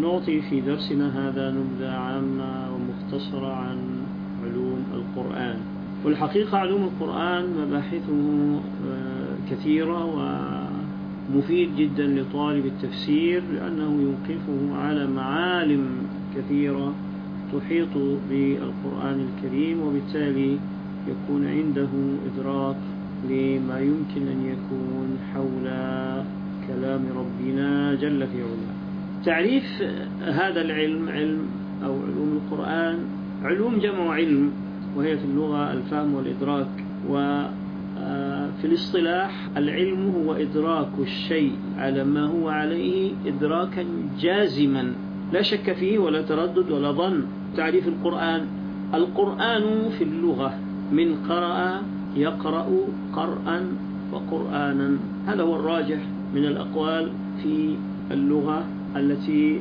نعطي في درسنا هذا نبذة عامة ومختصرة عن علوم القرآن. والحقيقة علوم القرآن مباحثه آه، كثيرة ومفيد جدا لطالب التفسير لأنه يوقفه على معالم كثيرة تحيط بالقرآن الكريم وبالتالي يكون عنده إدراك لما يمكن أن يكون حول كلام ربنا جل في علاه. تعريف هذا العلم علم أو علوم القرآن علوم جمع علم وهي في اللغة الفهم والإدراك. وفي آه، الاصطلاح العلم هو إدراك الشيء على ما هو عليه إدراكا جازما. لا شك فيه ولا تردد ولا ظن. تعريف القرآن القرآن في اللغة. من قرأ يقرأ قرأا وقرآنا. هذا هو الراجح من الأقوال في اللغة. التي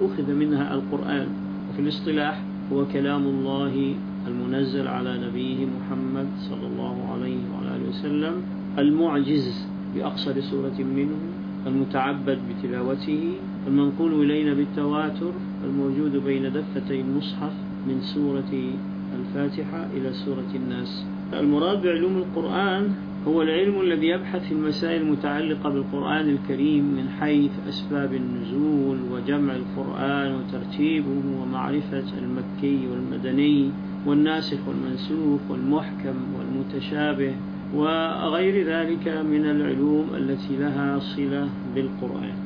أخذ منها القرآن. وفي الاصطلاح هو كلام الله المنزل على نبيه محمد صلى الله عليه وعلى آله وسلم المعجز بأقصر سورة منه المتعبد بتلاوته المنقول إلينا بالتواتر الموجود بين دفتي المصحف من سورة الفاتحة إلى سورة الناس. المراد بعلوم القرآن هو العلم الذي يبحث في المسائل المتعلقة بالقرآن الكريم من حيث أسباب النزول وجمع القرآن وترتيبه ومعرفة المكي والمدني والناسخ والمنسوخ والمحكم والمتشابه وغير ذلك من العلوم التي لها صلة بالقرآن.